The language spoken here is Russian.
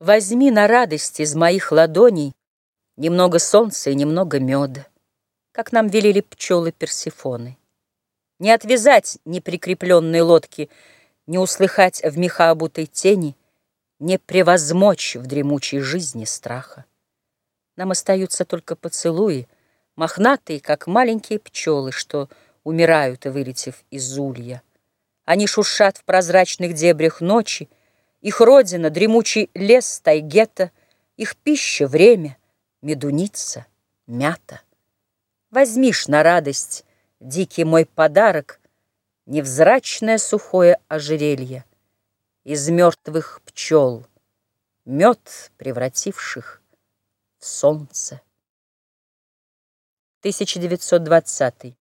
Возьми на радость из моих ладоней Немного солнца и немного меда, Как нам велели пчелы Персифоны. Не отвязать неприкрепленные лодки, Не услыхать в меха обутой тени, Не превозмочь в дремучей жизни страха. Нам остаются только поцелуи, Мохнатые, как маленькие пчелы, Что умирают, вылетев из улья. Они шуршат в прозрачных дебрях ночи, их родина — дремучий лес тайгета, Их пища — время, медуница, мята. Возьмишь на радость, дикий мой подарок, Невзрачное сухое ожерелье Из мертвых пчел, мед превративших в солнце. 1920